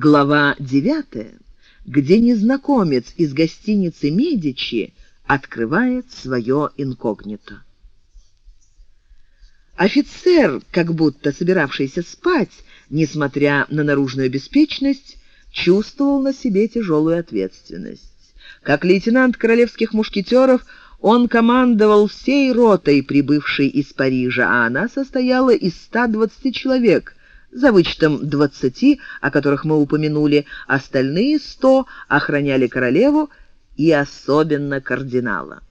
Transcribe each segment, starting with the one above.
Глава 9, где незнакомец из гостиницы «Медичи» открывает свое инкогнито. Офицер, как будто собиравшийся спать, несмотря на наружную беспечность, чувствовал на себе тяжелую ответственность. Как лейтенант королевских мушкетеров он командовал всей ротой, прибывшей из Парижа, а она состояла из 120 человек, за вычетом двадцати, о которых мы упомянули, остальные сто охраняли королеву и особенно кардинала.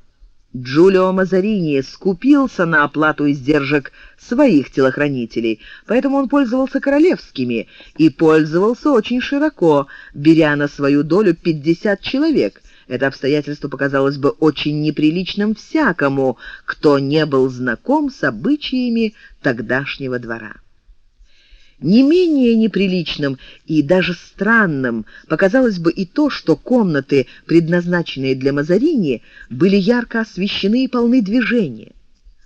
Джулио Мазарини скупился на оплату издержек своих телохранителей, поэтому он пользовался королевскими и пользовался очень широко, беря на свою долю 50 человек. Это обстоятельство показалось бы очень неприличным всякому, кто не был знаком с обычаями тогдашнего двора. Не менее неприличным и даже странным показалось бы и то, что комнаты, предназначенные для Мазарини, были ярко освещены и полны движения.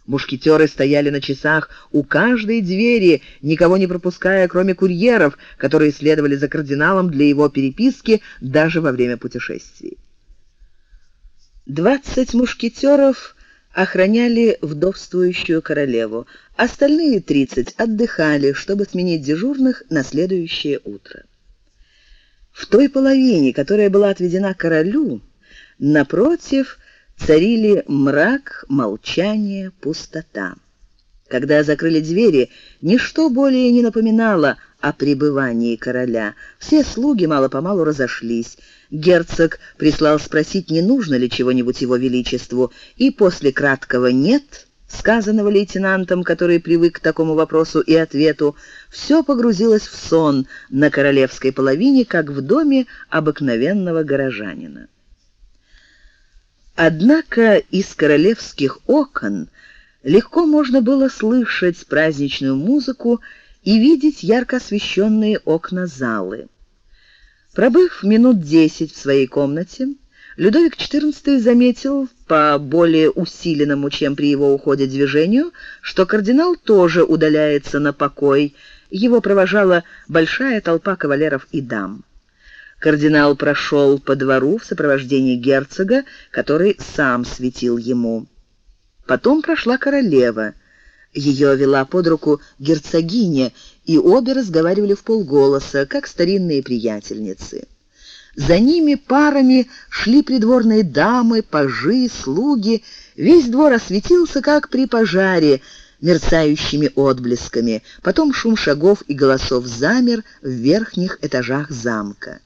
Мушкетеры стояли на часах у каждой двери, никого не пропуская, кроме курьеров, которые следовали за кардиналом для его переписки даже во время путешествий. Двадцать мушкетеров охраняли вдовствующую королеву. Остальные тридцать отдыхали, чтобы сменить дежурных на следующее утро. В той половине, которая была отведена королю, напротив царили мрак, молчание, пустота. Когда закрыли двери, ничто более не напоминало о пребывании короля. Все слуги мало-помалу разошлись. Герцог прислал спросить, не нужно ли чего-нибудь его величеству, и после краткого «нет», сказанного лейтенантом, который привык к такому вопросу и ответу, все погрузилось в сон на королевской половине, как в доме обыкновенного горожанина. Однако из королевских окон легко можно было слышать праздничную музыку и видеть ярко освещенные окна залы. Пробыв минут десять в своей комнате, Людовик XIV заметил по более усиленному, чем при его уходе движению, что кардинал тоже удаляется на покой. Его провожала большая толпа кавалеров и дам. Кардинал прошел по двору в сопровождении герцога, который сам светил ему. Потом прошла королева. Ее вела под руку герцогиня, и обе разговаривали в полголоса, как старинные приятельницы. За ними парами шли придворные дамы, пажи, слуги. Весь двор осветился, как при пожаре, мерцающими отблесками. Потом шум шагов и голосов замер в верхних этажах замка.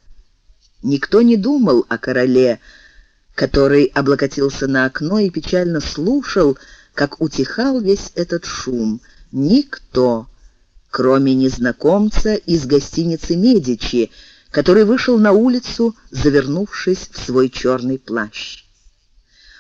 Никто не думал о короле, который облокотился на окно и печально слушал, как утихал весь этот шум. Никто, кроме незнакомца из гостиницы «Медичи», который вышел на улицу, завернувшись в свой черный плащ.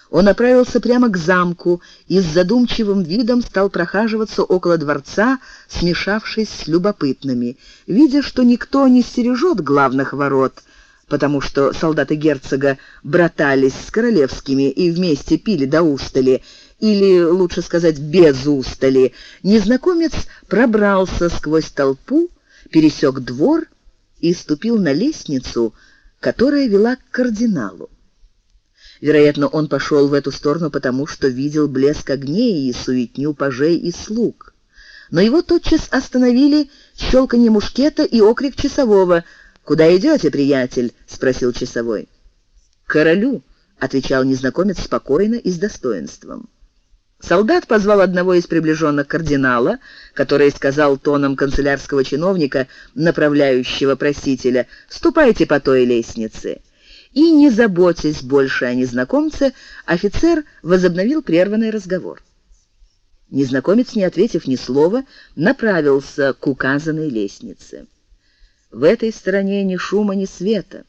Он направился прямо к замку и с задумчивым видом стал прохаживаться около дворца, смешавшись с любопытными. Видя, что никто не стережет главных ворот, потому что солдаты герцога братались с королевскими и вместе пили до устали, или, лучше сказать, без устали, незнакомец пробрался сквозь толпу, пересек двор и ступил на лестницу, которая вела к кардиналу. Вероятно, он пошел в эту сторону потому, что видел блеск огней и суетню пажей и слуг. Но его тотчас остановили щелканье мушкета и окрик часового — «Куда идете, приятель?» — спросил часовой. «Королю», — отвечал незнакомец спокойно и с достоинством. Солдат позвал одного из приближенных кардинала, который сказал тоном канцелярского чиновника, направляющего просителя, «Ступайте по той лестнице». И, не заботясь больше о незнакомце, офицер возобновил прерванный разговор. Незнакомец, не ответив ни слова, направился к указанной лестнице. В этой стороне ни шума, ни света.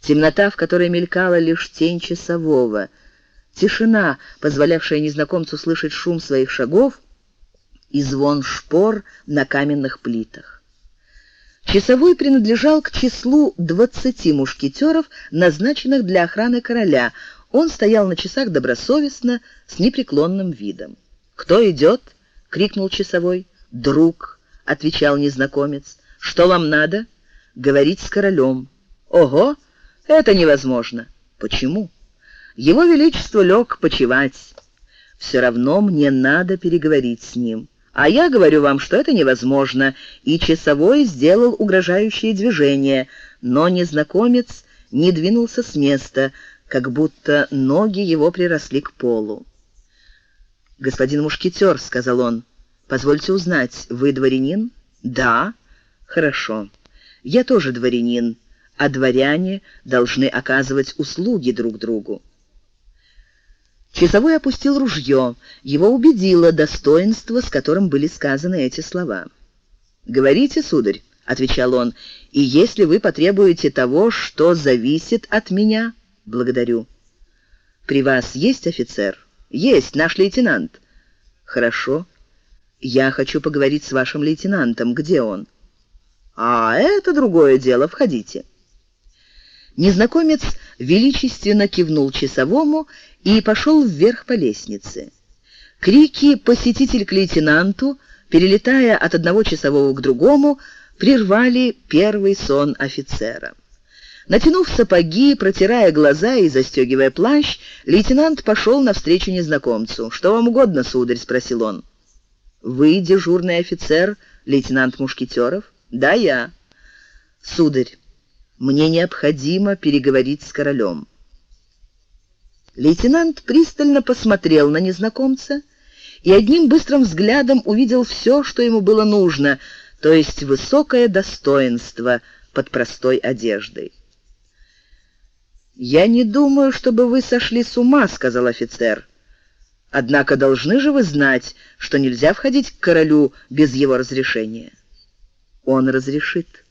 Темнота, в которой мелькала лишь тень часового. Тишина, позволявшая незнакомцу слышать шум своих шагов и звон шпор на каменных плитах. Часовой принадлежал к числу двадцати мушкетеров, назначенных для охраны короля. Он стоял на часах добросовестно, с непреклонным видом. «Кто идет?» — крикнул часовой. «Друг», — отвечал незнакомец. «Что вам надо?» говорить с королем. Ого, это невозможно. Почему? Его величество лег почевать. Все равно мне надо переговорить с ним. А я говорю вам, что это невозможно, и часовой сделал угрожающее движение, но незнакомец не двинулся с места, как будто ноги его приросли к полу. «Господин мушкетер», — сказал он, — «позвольте узнать, вы дворянин?» «Да». «Хорошо. Я тоже дворянин, а дворяне должны оказывать услуги друг другу». Часовой опустил ружье. Его убедило достоинство, с которым были сказаны эти слова. «Говорите, сударь», — отвечал он, — «и если вы потребуете того, что зависит от меня, благодарю». «При вас есть офицер?» «Есть, наш лейтенант». «Хорошо. Я хочу поговорить с вашим лейтенантом. Где он?» «А это другое дело. Входите». Незнакомец величественно кивнул часовому и пошел вверх по лестнице. Крики «посетитель к лейтенанту», перелетая от одного часового к другому, прервали первый сон офицера. Натянув сапоги, протирая глаза и застегивая плащ, лейтенант пошел навстречу незнакомцу. «Что вам угодно, сударь?» — спросил он. «Вы дежурный офицер, лейтенант Мушкетеров?» «Да, я». «Сударь, мне необходимо переговорить с королем». Лейтенант пристально посмотрел на незнакомца и одним быстрым взглядом увидел все, что ему было нужно, то есть высокое достоинство под простой одеждой. «Я не думаю, чтобы вы сошли с ума», — сказал офицер. «Однако должны же вы знать, что нельзя входить к королю без его разрешения». «Он разрешит».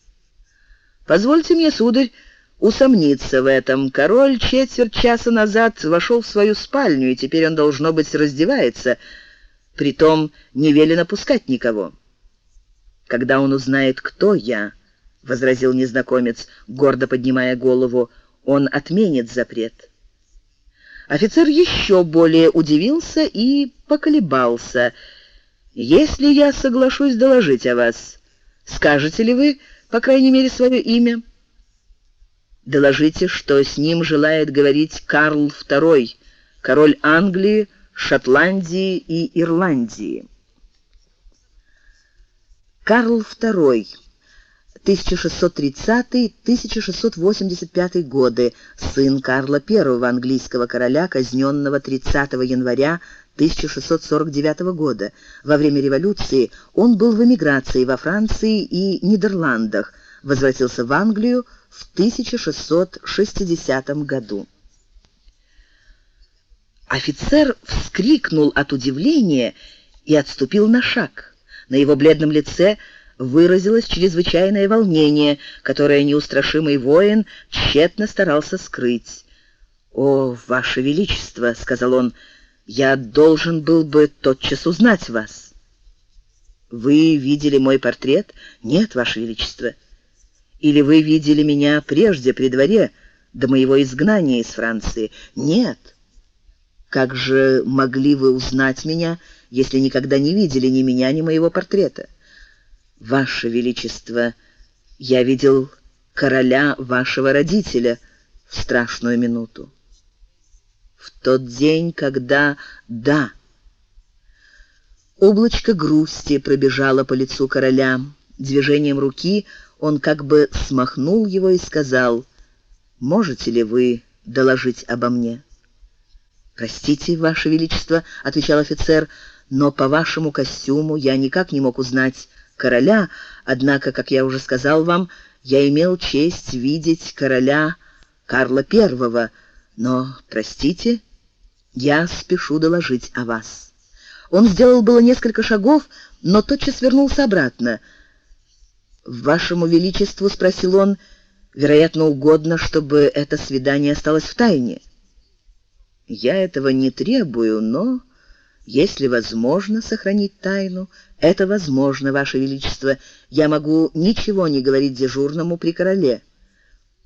«Позвольте мне, сударь, усомниться в этом. Король четверть часа назад вошел в свою спальню, и теперь он, должно быть, раздевается. Притом не велено пускать никого». «Когда он узнает, кто я», — возразил незнакомец, гордо поднимая голову, — он отменит запрет. Офицер еще более удивился и поколебался. «Если я соглашусь доложить о вас, скажете ли вы, по крайней мере, свое имя?» «Доложите, что с ним желает говорить Карл II, король Англии, Шотландии и Ирландии». Карл II 1630-1685 годы, сын Карла I, английского короля, казненного 30 января 1649 года. Во время революции он был в эмиграции во Франции и Нидерландах, возвратился в Англию в 1660 году. Офицер вскрикнул от удивления и отступил на шаг. На его бледном лице – выразилось чрезвычайное волнение, которое неустрашимый воин тщетно старался скрыть. «О, Ваше Величество!» — сказал он, — «я должен был бы тотчас узнать вас». «Вы видели мой портрет?» «Нет, Ваше Величество». «Или вы видели меня прежде при дворе, до моего изгнания из Франции?» «Нет». «Как же могли вы узнать меня, если никогда не видели ни меня, ни моего портрета?» «Ваше Величество, я видел короля вашего родителя в страшную минуту. В тот день, когда... Да!» Облачко грусти пробежало по лицу короля. Движением руки он как бы смахнул его и сказал, «Можете ли вы доложить обо мне?» «Простите, Ваше Величество», — отвечал офицер, «но по вашему костюму я никак не мог узнать короля, однако, как я уже сказал вам, я имел честь видеть короля Карла I, но, простите, я спешу доложить о вас». Он сделал было несколько шагов, но тотчас вернулся обратно. «Вашему Величеству, — спросил он, — вероятно, угодно, чтобы это свидание осталось в тайне». «Я этого не требую, но если возможно сохранить тайну, это возможно, Ваше Величество. Я могу ничего не говорить дежурному при короле,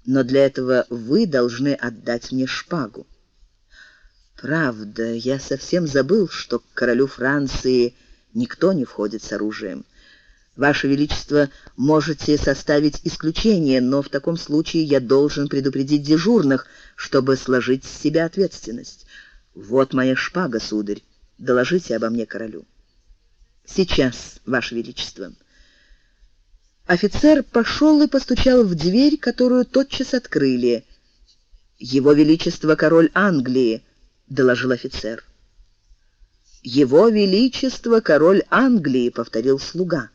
но для этого вы должны отдать мне шпагу. Правда, я совсем забыл, что к королю Франции никто не входит с оружием. Ваше Величество, можете составить исключение, но в таком случае я должен предупредить дежурных, чтобы сложить с себя ответственность. Вот моя шпага, сударь. Доложите обо мне королю. Сейчас, Ваше Величество. Офицер пошел и постучал в дверь, которую тотчас открыли. «Его Величество король Англии», — доложил офицер. «Его Величество король Англии», — повторил слуга.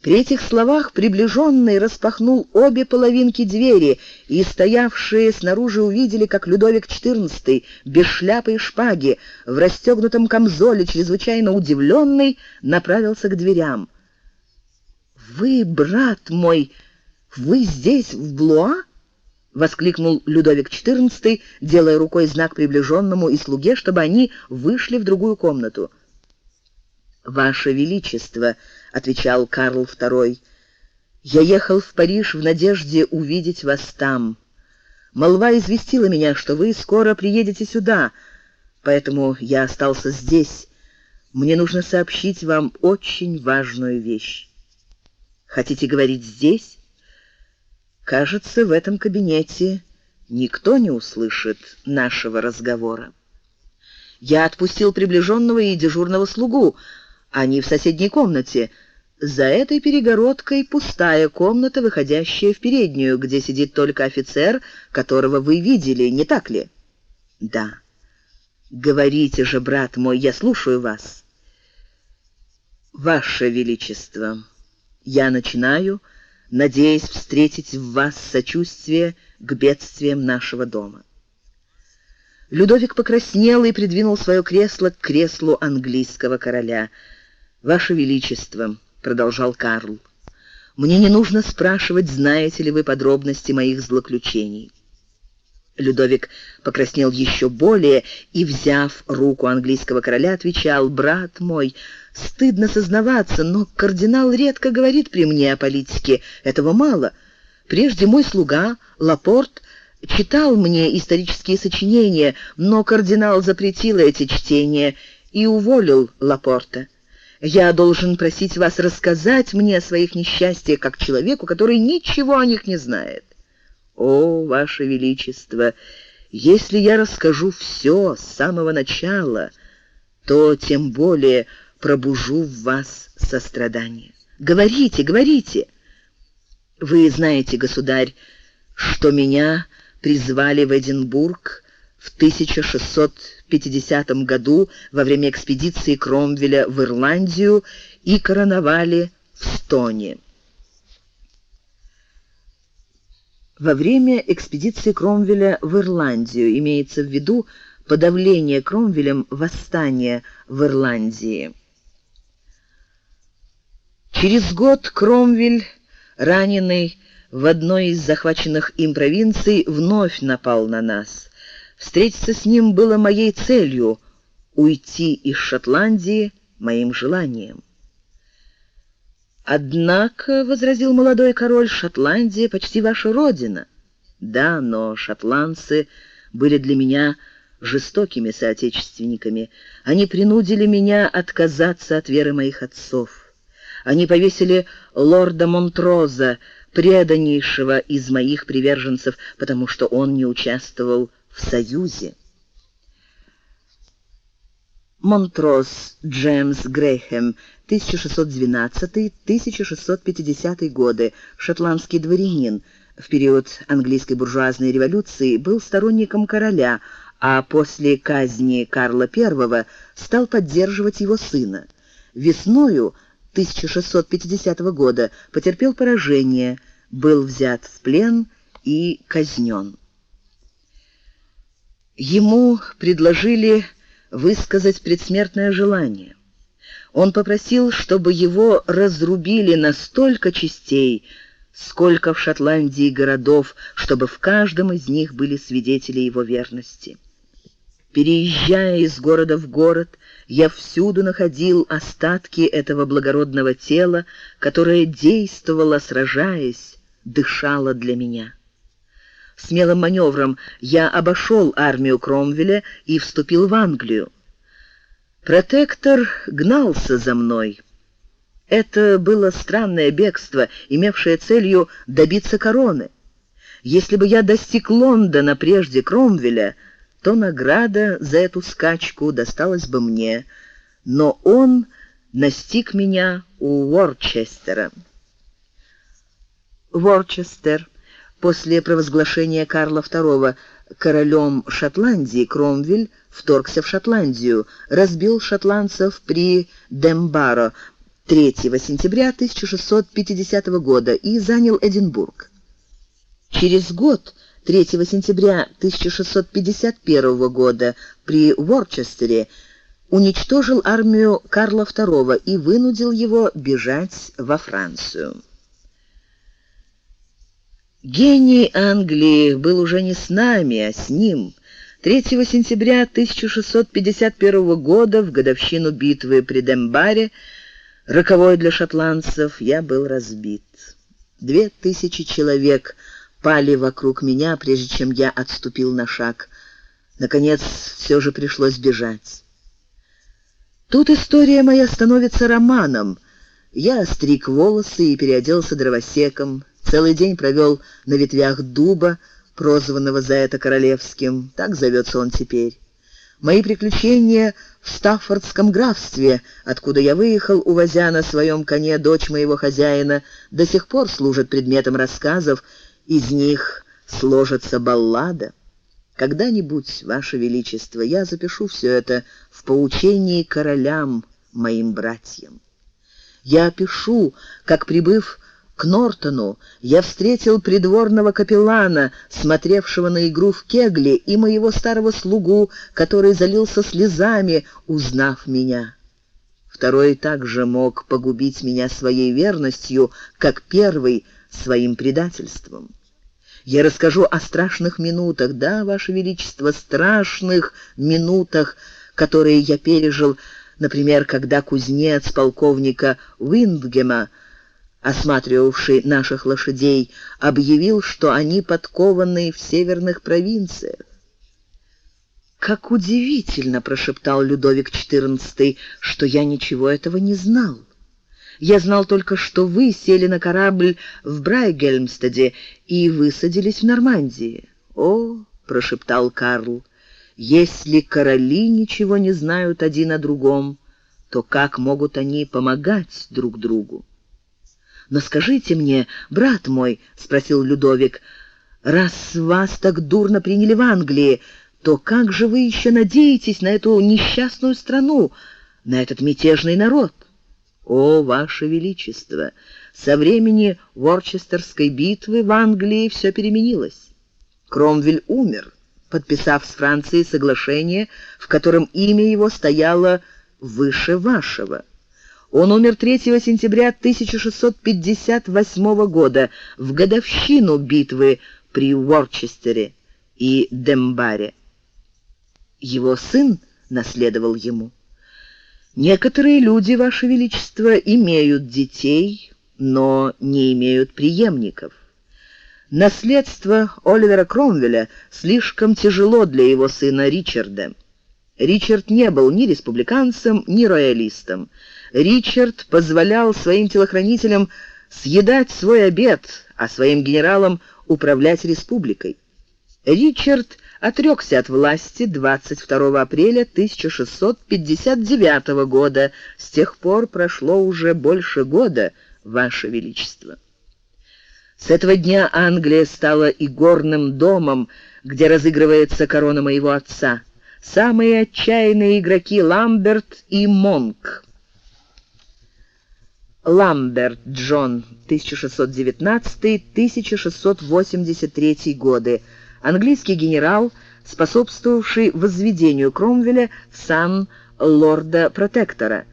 При этих словах приближенный распахнул обе половинки двери, и стоявшие снаружи увидели, как Людовик XIV, без шляпы и шпаги, в расстегнутом камзоле, чрезвычайно удивленный, направился к дверям. «Вы, брат мой, вы здесь, в Блуа?» — воскликнул Людовик XIV, делая рукой знак приближенному и слуге, чтобы они вышли в другую комнату. «Ваше Величество», — отвечал Карл II, — «я ехал в Париж в надежде увидеть вас там. Молва известила меня, что вы скоро приедете сюда, поэтому я остался здесь. Мне нужно сообщить вам очень важную вещь». «Хотите говорить здесь?» «Кажется, в этом кабинете никто не услышит нашего разговора». Я отпустил приближенного и дежурного слугу, они в соседней комнате. За этой перегородкой пустая комната, выходящая в переднюю, где сидит только офицер, которого вы видели, не так ли? Да. Говорите же, брат мой, я слушаю вас. Ваше Величество, я начинаю, надеясь встретить в вас сочувствие к бедствиям нашего дома. Людовик покраснел и придвинул свое кресло к креслу английского короля — «Ваше Величество», — продолжал Карл, — «мне не нужно спрашивать, знаете ли вы подробности моих злоключений». Людовик покраснел еще более и, взяв руку английского короля, отвечал, «Брат мой, стыдно сознаваться, но кардинал редко говорит при мне о политике, этого мало. Прежде мой слуга, Лапорт, читал мне исторические сочинения, но кардинал запретил эти чтения и уволил Лапорта. Я должен просить вас рассказать мне о своих несчастьях как человеку, который ничего о них не знает. О, ваше величество, если я расскажу все с самого начала, то тем более пробужу в вас сострадание. Говорите, говорите. Вы знаете, государь, что меня призвали в Эдинбург в 1650 году во время экспедиции Кромвеля в Ирландию и короновали в Стоне. Во время экспедиции Кромвеля в Ирландию имеется в виду подавление Кромвелем восстания в Ирландии. Через год Кромвель, раненый в одной из захваченных им провинций, вновь напал на нас. Встретиться с ним было моей целью, уйти из Шотландии моим желанием. «Однако», — возразил молодой король, — «Шотландия почти ваша родина». «Да, но шотландцы были для меня жестокими соотечественниками. Они принудили меня отказаться от веры моих отцов. Они повесили лорда Монтроза, преданнейшего из моих приверженцев, потому что он не участвовал в Союзе. Монтроз Джеймс Грейхэм, 1612-1650 годы, шотландский дворянин, в период английской буржуазной революции был сторонником короля, а после казни Карла I стал поддерживать его сына. Весною 1650 года потерпел поражение, был взят в плен и казнен. Ему предложили высказать предсмертное желание. Он попросил, чтобы его разрубили на столько частей, сколько в Шотландии городов, чтобы в каждом из них были свидетели его верности. Переезжая из города в город, я всюду находил остатки этого благородного тела, которое действовало, сражаясь, дышало для меня. Смелым маневром я обошел армию Кромвеля и вступил в Англию. Протектор гнался за мной. Это было странное бегство, имевшее целью добиться короны. Если бы я достиг Лондона прежде Кромвеля, то награда за эту скачку досталась бы мне, но он настиг меня у Уорчестера. Ворчестер. После провозглашения Карла II королем Шотландии Кромвель вторгся в Шотландию, разбил шотландцев при Дембаро 3 сентября 1650 года и занял Эдинбург. Через год, 3 сентября 1651 года, при Ворчестере уничтожил армию Карла II и вынудил его бежать во Францию. Гений Англии был уже не с нами, а с ним. 3 сентября 1651 года, в годовщину битвы при Дембаре, роковой для шотландцев, я был разбит. Две тысячи человек пали вокруг меня, прежде чем я отступил на шаг. Наконец, все же пришлось бежать. Тут история моя становится романом. Я остриг волосы и переоделся дровосеком, Целый день провел на ветвях дуба, прозванного за это королевским, так зовется он теперь. Мои приключения в Стаффордском графстве, откуда я выехал, увозя на своем коне дочь моего хозяина, до сих пор служат предметом рассказов, из них сложится баллада. Когда-нибудь, Ваше Величество, я запишу все это в поучении королям, моим братьям. Я опишу, как, прибыв к Нортону я встретил придворного капеллана, смотревшего на игру в кегли, и моего старого слугу, который залился слезами, узнав меня. Второй также мог погубить меня своей верностью, как первый своим предательством. Я расскажу о страшных минутах, да, Ваше Величество, страшных минутах, которые я пережил, например, когда кузнец полковника Уиндгема осматривавший наших лошадей, объявил, что они подкованы в северных провинциях. «Как удивительно!» — прошептал Людовик XIV, — «что я ничего этого не знал. Я знал только, что вы сели на корабль в Брайгельмстеде и высадились в Нормандии». «О!» — прошептал Карл, — «если короли ничего не знают один о другом, то как могут они помогать друг другу?» «Но скажите мне, брат мой, — спросил Людовик, — раз вас так дурно приняли в Англии, то как же вы еще надеетесь на эту несчастную страну, на этот мятежный народ?» «О, Ваше Величество! Со времени Ворчестерской битвы в Англии все переменилось. Кромвель умер, подписав с Францией соглашение, в котором имя его стояло выше вашего». Он умер 3 сентября 1658 года, в годовщину битвы при Уорчестере и Дембаре. Его сын наследовал ему. Некоторые люди, Ваше Величество, имеют детей, но не имеют преемников. Наследство Оливера Кромвеля слишком тяжело для его сына Ричарда. Ричард не был ни республиканцем, ни роялистом. Ричард позволял своим телохранителям съедать свой обед, а своим генералам управлять республикой. Ричард отрекся от власти 22 апреля 1659 года. С тех пор прошло уже больше года, Ваше Величество. С этого дня Англия стала игорным домом, где разыгрывается корона моего отца. Самые отчаянные игроки Ламберт и Монк. Ламберт Джон, 1619-1683 годы, английский генерал, способствовавший возведению Кромвеля в сан лорда-протектора.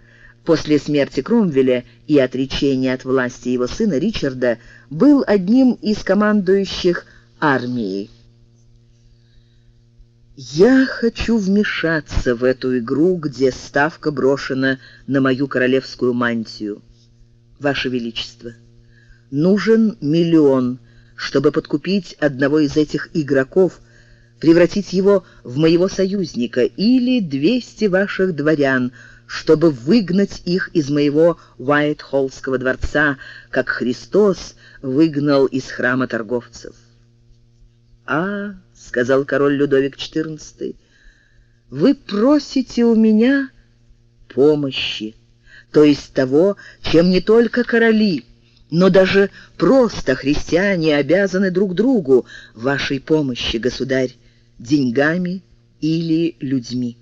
После смерти Кромвеля и отречения от власти его сына Ричарда был одним из командующих армией. Я хочу вмешаться в эту игру, где ставка брошена на мою королевскую мантию. Ваше Величество. Нужен миллион, чтобы подкупить одного из этих игроков, превратить его в моего союзника, или двести ваших дворян, чтобы выгнать их из моего Уайт-Холлского дворца, как Христос выгнал из храма торговцев. «А, — сказал король Людовик XIV, — вы просите у меня помощи, то есть того, чем не только короли, но даже просто христиане обязаны друг другу вашей помощи, государь, деньгами или людьми.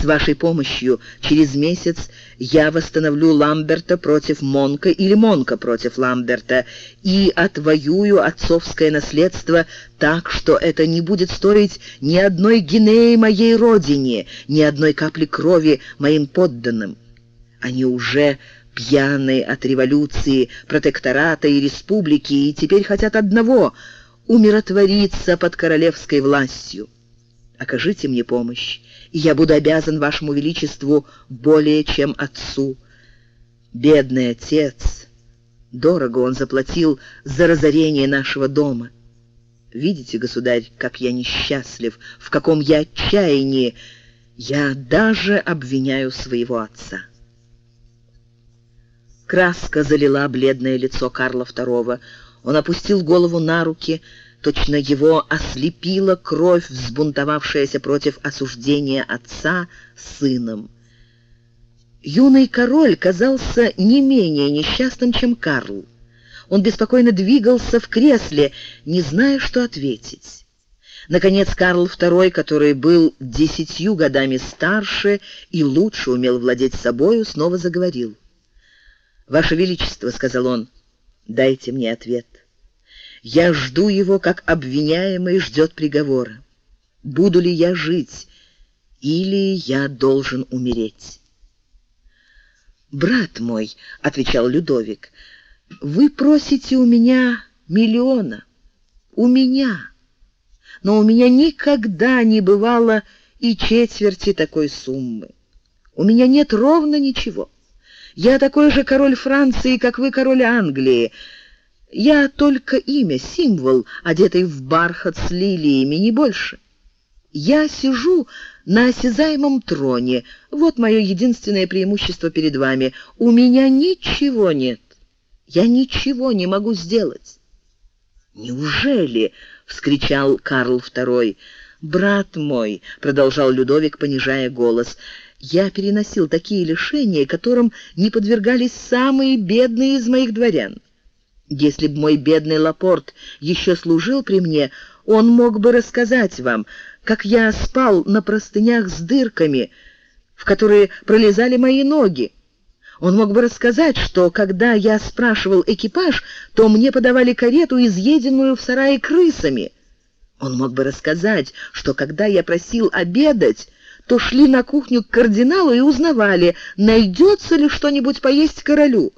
С вашей помощью через месяц я восстановлю Ламберта против Монка или Монка против Ламберта и отвоюю отцовское наследство так, что это не будет стоить ни одной гинеи моей родине, ни одной капли крови моим подданным. Они уже пьяны от революции, протектората и республики и теперь хотят одного — умиротвориться под королевской властью. Окажите мне помощь я буду обязан вашему величеству более, чем отцу. Бедный отец, дорого он заплатил за разорение нашего дома. Видите, государь, как я несчастлив, в каком я отчаянии. Я даже обвиняю своего отца. Краска залила бледное лицо Карла II. Он опустил голову на руки, Точно его ослепила кровь, взбунтовавшаяся против осуждения отца сыном. Юный король казался не менее несчастным, чем Карл. Он беспокойно двигался в кресле, не зная, что ответить. Наконец Карл II, который был десятью годами старше и лучше умел владеть собою, снова заговорил. «Ваше Величество», — сказал он, — «дайте мне ответ». Я жду его, как обвиняемый ждет приговора. Буду ли я жить, или я должен умереть? «Брат мой», — отвечал Людовик, — «вы просите у меня миллиона. У меня. Но у меня никогда не бывало и четверти такой суммы. У меня нет ровно ничего. Я такой же король Франции, как вы король Англии, я только имя, символ, одетый в бархат с лилиями, не больше. Я сижу на осязаемом троне. Вот мое единственное преимущество перед вами. У меня ничего нет. Я ничего не могу сделать. «Неужели?» — вскричал Карл II. «Брат мой», — продолжал Людовик, понижая голос, — «я переносил такие лишения, которым не подвергались самые бедные из моих дворян. Если б мой бедный Лапорт еще служил при мне, он мог бы рассказать вам, как я спал на простынях с дырками, в которые пролезали мои ноги. Он мог бы рассказать, что, когда я спрашивал экипаж, то мне подавали карету, изъеденную в сарае крысами. Он мог бы рассказать, что, когда я просил обедать, то шли на кухню к кардиналу и узнавали, найдется ли что-нибудь поесть королю.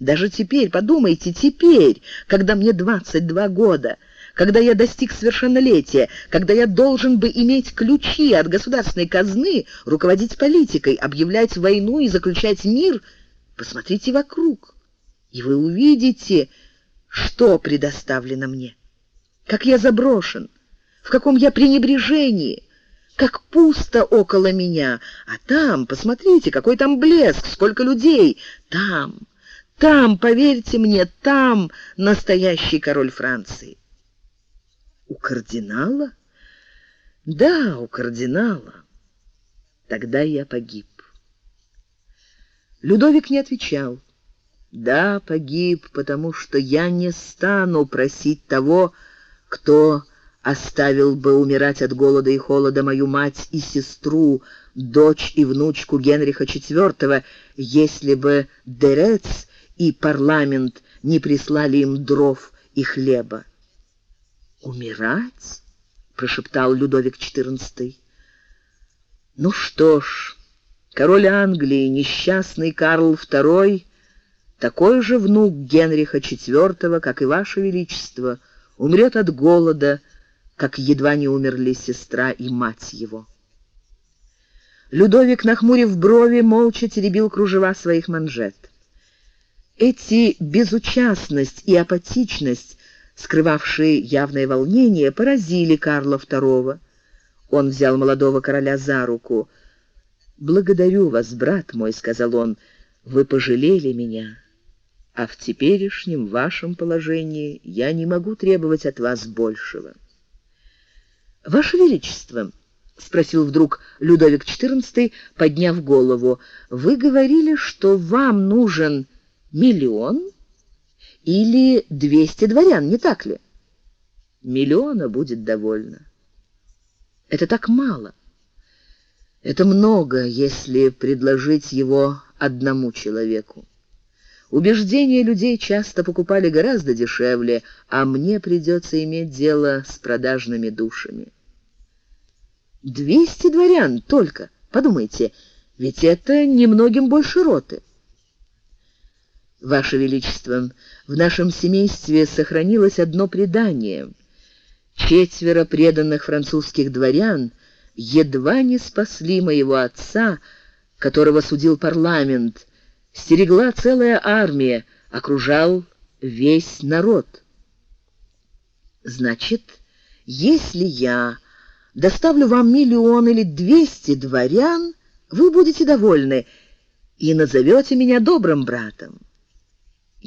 Даже теперь, подумайте, теперь, когда мне 22 года, когда я достиг совершеннолетия, когда я должен бы иметь ключи от государственной казны, руководить политикой, объявлять войну и заключать мир, посмотрите вокруг, и вы увидите, что предоставлено мне, как я заброшен, в каком я пренебрежении, как пусто около меня, а там, посмотрите, какой там блеск, сколько людей, там... Там, поверьте мне, там настоящий король Франции. У кардинала? Да, у кардинала. Тогда я погиб. Людовик не отвечал. Да, погиб, потому что я не стану просить того, кто оставил бы умирать от голода и холода мою мать и сестру, дочь и внучку Генриха IV, если бы Дерец и парламент не прислали им дров и хлеба. «Умирать?» — прошептал Людовик XIV. «Ну что ж, король Англии, несчастный Карл II, такой же внук Генриха IV, как и ваше величество, умрет от голода, как едва не умерли сестра и мать его». Людовик, нахмурив брови, молча теребил кружева своих манжет. Эти безучастность и апатичность, скрывавшие явное волнение, поразили Карла II. Он взял молодого короля за руку. «Благодарю вас, брат мой», — сказал он, — «вы пожалели меня, а в теперешнем вашем положении я не могу требовать от вас большего». «Ваше Величество», — спросил вдруг Людовик XIV, подняв голову, — «вы говорили, что вам нужен миллион или двести дворян, не так ли?» «Миллиона будет довольно». «Это так мало». Это много, если предложить его одному человеку. Убеждения людей часто покупали гораздо дешевле, а мне придется иметь дело с продажными душами. Двести дворян только, подумайте, ведь это немногим больше роты. Ваше Величество, в нашем семействе сохранилось одно предание. Четверо преданных французских дворян — едва не спасли моего отца, которого судил парламент, стерегла целая армия, окружал весь народ. Значит, если я доставлю вам миллион или двести дворян, вы будете довольны и назовете меня добрым братом.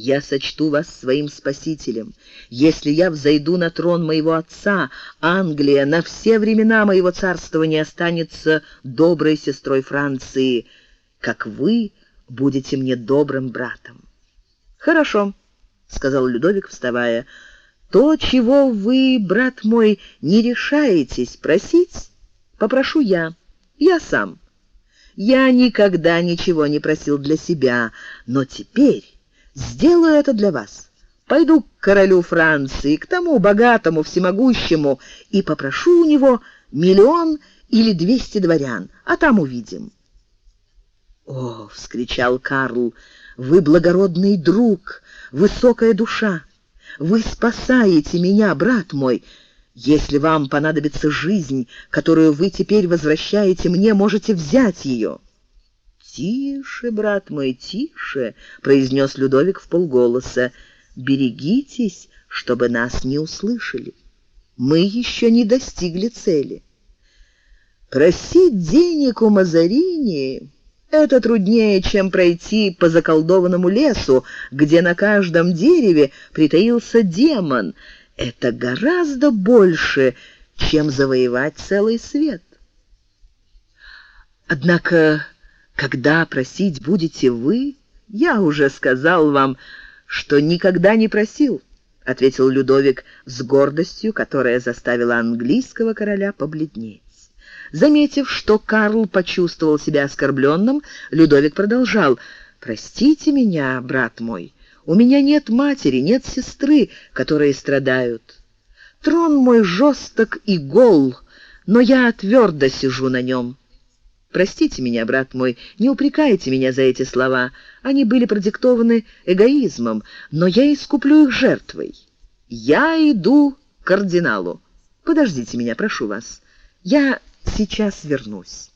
Я сочту вас своим спасителем. Если я взойду на трон моего отца, Англия на все времена моего царствования останется доброй сестрой Франции, как вы будете мне добрым братом. Хорошо, сказал Людовик, вставая. То, чего вы, брат мой, не решаетесь просить, попрошу я. Я сам. Я никогда ничего не просил для себя, но теперь Сделаю это для вас. Пойду к королю Франции, к тому богатому, всемогущему, и попрошу у него миллион или двести дворян, а там увидим». «О!» — вскричал Карл. «Вы благородный друг, высокая душа. Вы спасаете меня, брат мой. Если вам понадобится жизнь, которую вы теперь возвращаете мне, можете взять ее». «Тише, брат мой, тише!» — произнес Людовик в полголоса. «Берегитесь, чтобы нас не услышали. Мы еще не достигли цели». Просить денег у Мазарини — это труднее, чем пройти по заколдованному лесу, где на каждом дереве притаился демон. Это гораздо больше, чем завоевать целый свет. Однако когда просить будете вы, я уже сказал вам, что никогда не просил, ответил Людовик с гордостью, которая заставила английского короля побледнеть. Заметив, что Карл почувствовал себя оскорбленным, Людовик продолжал: "Простите меня, брат мой. У меня нет матери, нет сестры, которые страдают. Трон мой жесток и гол, но я твердо сижу на нем. Простите меня, брат мой, не упрекайте меня за эти слова. Они были продиктованы эгоизмом, но я искуплю их жертвой. Я иду к кардиналу. Подождите меня, прошу вас. Я сейчас вернусь.